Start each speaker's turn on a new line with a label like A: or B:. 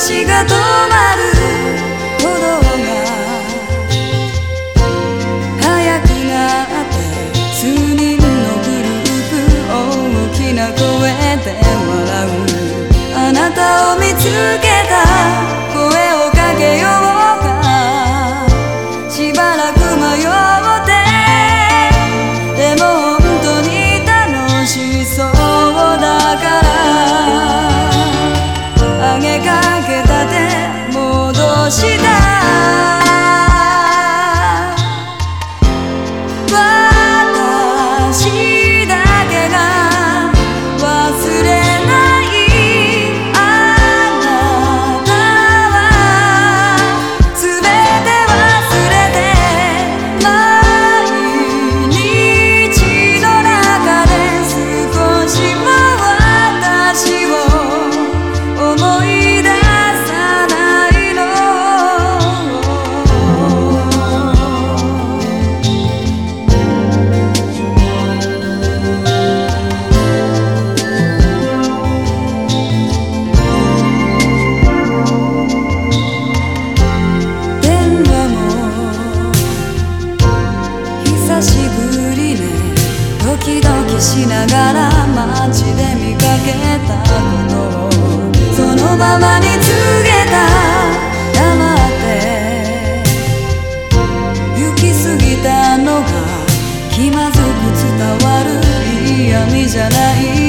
A: 足が止まる鼓動が速くなって数人のグループ大きな声で笑う。あなたを見つけた。しながら街で見かけたことをそのままに告げた黙って。行き過ぎたのが気まずく伝わる嫌味じゃない。